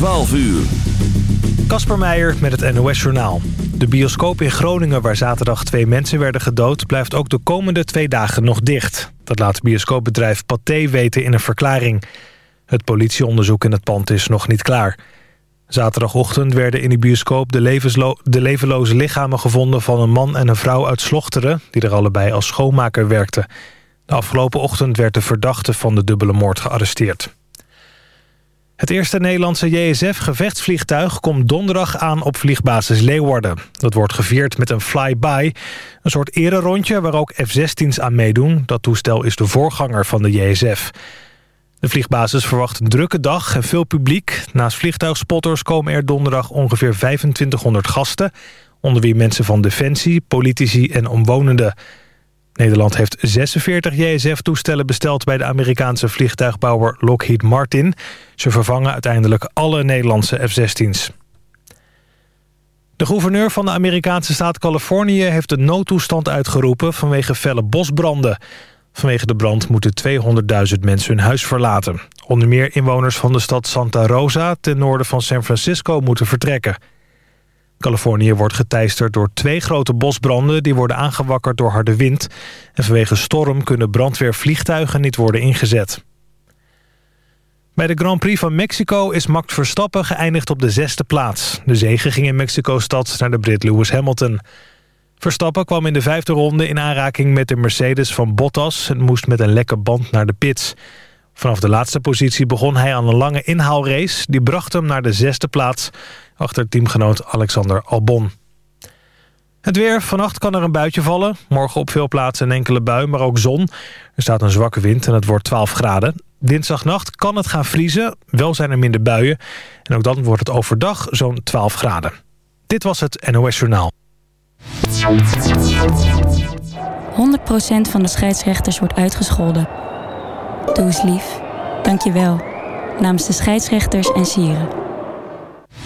12 uur. Kasper Meijer met het NOS-journaal. De bioscoop in Groningen waar zaterdag twee mensen werden gedood... blijft ook de komende twee dagen nog dicht. Dat laat bioscoopbedrijf Pathé weten in een verklaring. Het politieonderzoek in het pand is nog niet klaar. Zaterdagochtend werden in de bioscoop de, de levenloze lichamen gevonden... van een man en een vrouw uit Slochteren... die er allebei als schoonmaker werkten. De afgelopen ochtend werd de verdachte van de dubbele moord gearresteerd. Het eerste Nederlandse JSF-gevechtsvliegtuig komt donderdag aan op vliegbasis Leeuwarden. Dat wordt gevierd met een flyby, een soort ererondje waar ook F-16's aan meedoen. Dat toestel is de voorganger van de JSF. De vliegbasis verwacht een drukke dag en veel publiek. Naast vliegtuigspotters komen er donderdag ongeveer 2500 gasten... onder wie mensen van Defensie, politici en omwonenden. Nederland heeft 46 JSF-toestellen besteld bij de Amerikaanse vliegtuigbouwer Lockheed Martin. Ze vervangen uiteindelijk alle Nederlandse F-16's. De gouverneur van de Amerikaanse staat Californië heeft de noodtoestand uitgeroepen vanwege felle bosbranden. Vanwege de brand moeten 200.000 mensen hun huis verlaten. Onder meer inwoners van de stad Santa Rosa ten noorden van San Francisco moeten vertrekken. Californië wordt geteisterd door twee grote bosbranden... die worden aangewakkerd door harde wind. En vanwege storm kunnen brandweervliegtuigen niet worden ingezet. Bij de Grand Prix van Mexico is Max Verstappen geëindigd op de zesde plaats. De zege ging in Mexico-stad naar de Brit Lewis Hamilton. Verstappen kwam in de vijfde ronde in aanraking met de Mercedes van Bottas... en moest met een lekke band naar de pits. Vanaf de laatste positie begon hij aan een lange inhaalrace. Die bracht hem naar de zesde plaats achter teamgenoot Alexander Albon. Het weer. Vannacht kan er een buitje vallen. Morgen op veel plaatsen een enkele bui, maar ook zon. Er staat een zwakke wind en het wordt 12 graden. Dinsdagnacht kan het gaan vriezen. Wel zijn er minder buien. En ook dan wordt het overdag zo'n 12 graden. Dit was het NOS Journaal. 100% van de scheidsrechters wordt uitgescholden. Doe eens lief. Dank je wel. Namens de scheidsrechters en sieren.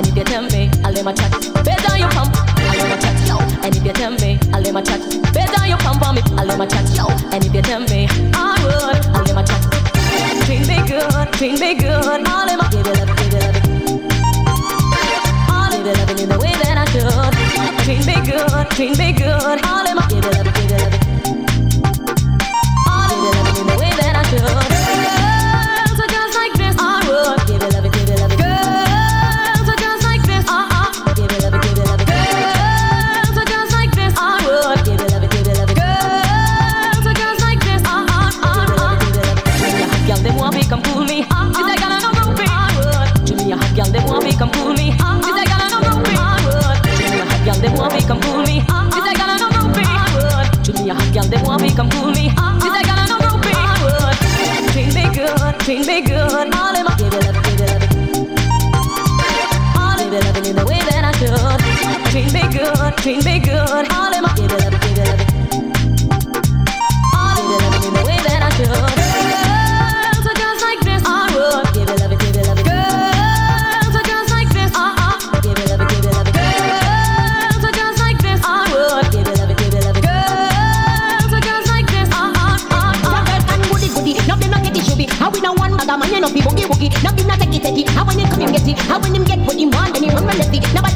and if you tell me, I'll let my chat. Better you your pump, I'll let my chat. Yo. And if you tell me, I'll let my chat. Better you your pump on me, I'll let my chat. Yo. And if you tell me, I would, I'll let my chat. Clean me good, clean me good. Come pull me up. Did I got no rope? Clean me good, clean me good. All in my baby baby. All in baby loving in the way that I should. Clean me good, clean me good. All in I when him get what he want, and he run and me. the. Nobody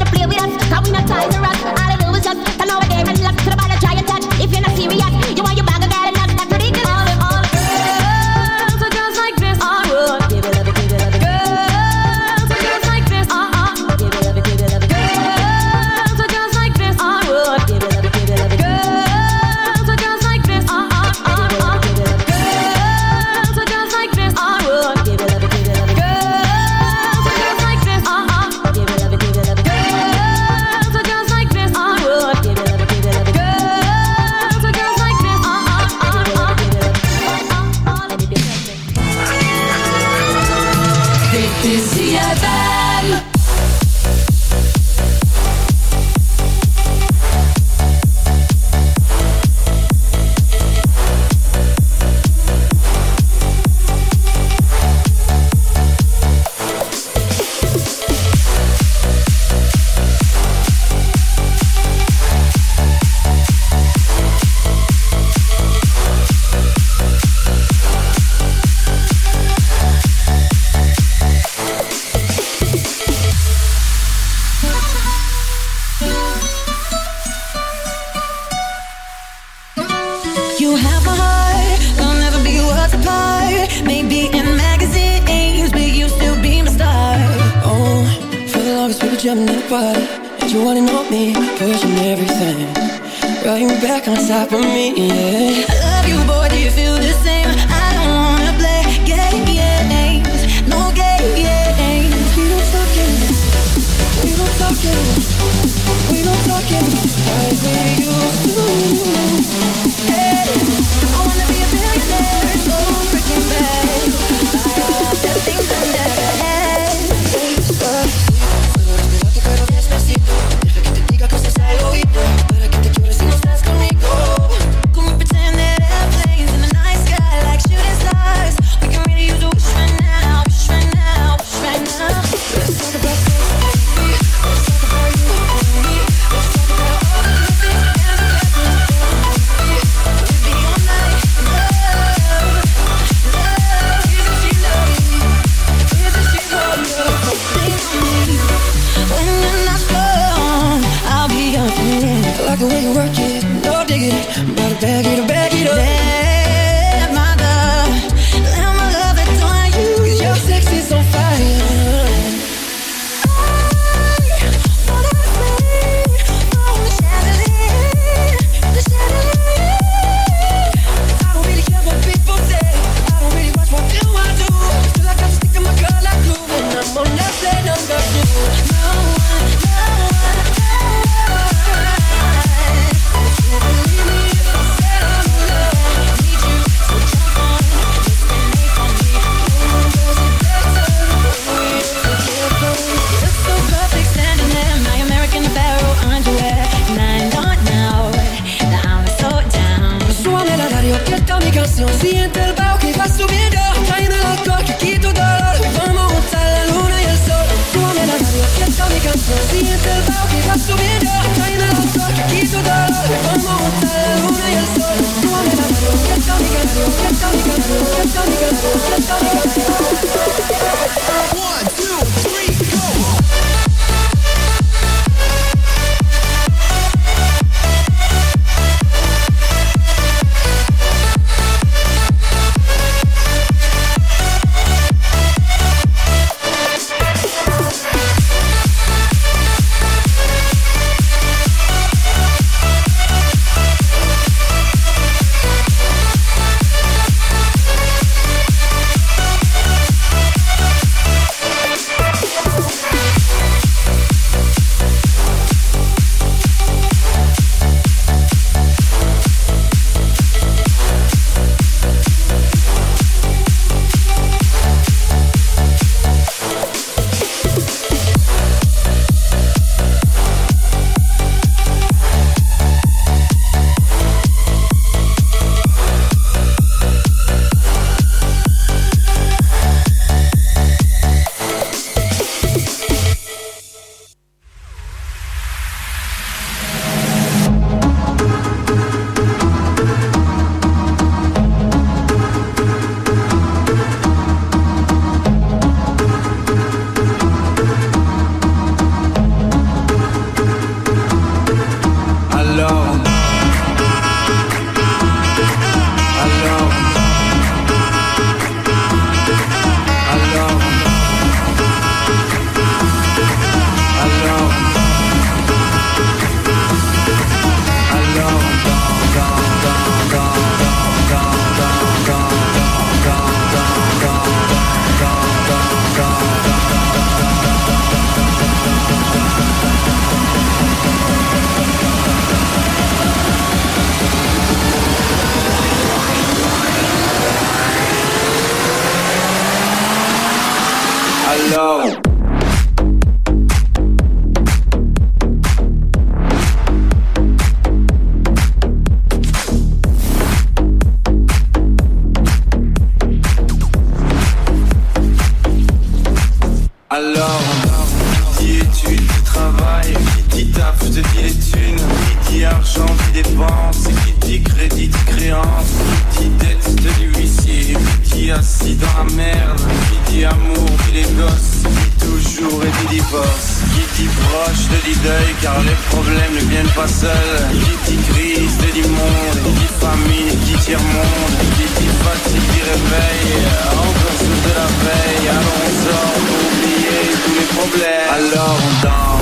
l'argent qui dépense qui dit crédit, dit créance Qui dit dette de l'huissier Qui dit assis dans la merde Qui dit amour, qui les gosses Qui dit toujours et dit divorce Qui dit proche, te dit deuil Car les problèmes ne viennent pas seuls Qui dit crise, te dit monde Qui dit famine, qui tire monde Qui dit fatigue, qui réveille Encore sous de la veille Alors on sort pour oublier tous les problèmes Alors on danse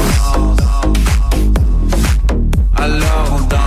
alors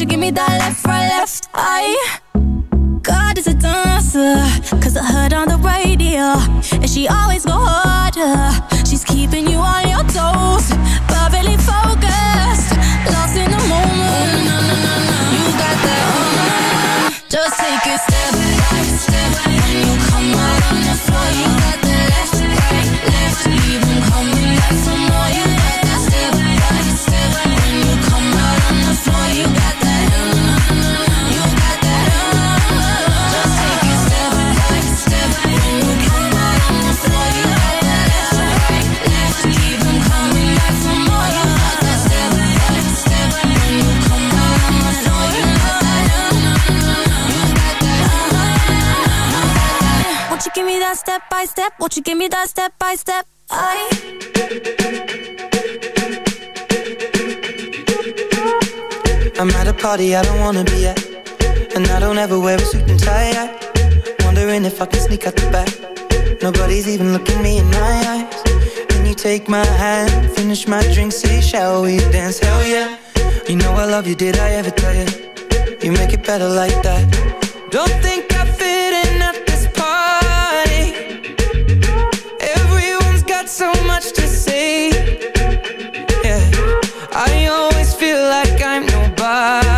you give me that left, right, left. give me that step by step? Won't you give me that step by step? I. I'm at a party I don't wanna be at And I don't ever wear a suit and tie yet. Wondering if I can sneak out the back Nobody's even looking me in my eyes Can you take my hand, finish my drink, say shall we dance? Hell yeah You know I love you, did I ever tell you You make it better like that Don't think lugar.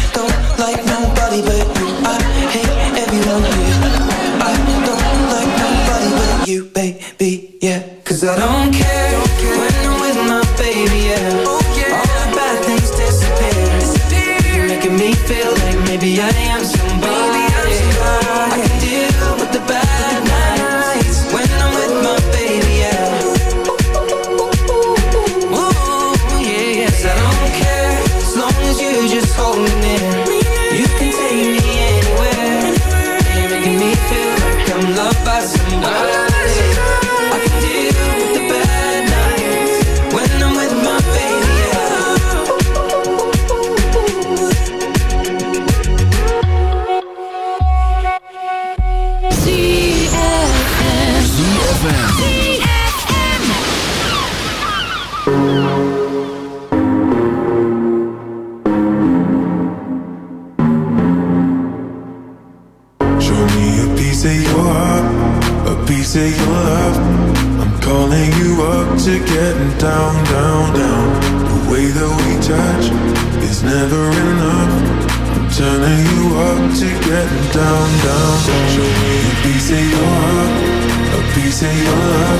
say you're.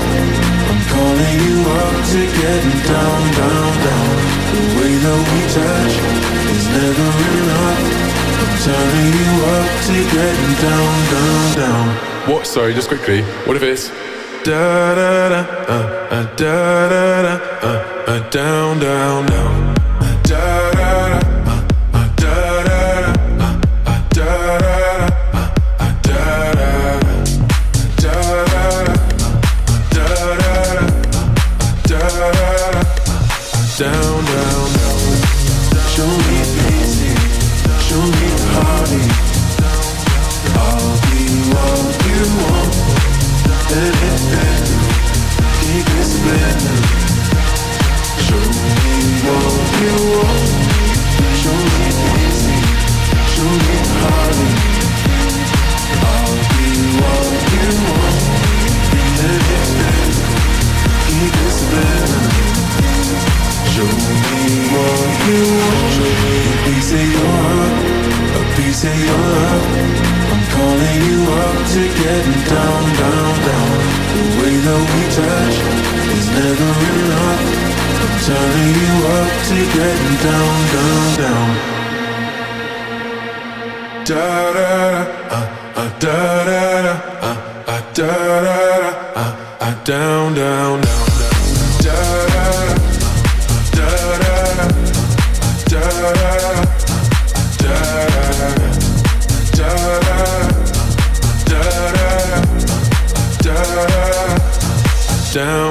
I'm calling you up to get down, down, down. The way that we touch is never enough. I'm turning you up to get down, down, down. What? Sorry, just quickly. What if it's da da da uh, uh, da da da uh, uh, down, down, down. down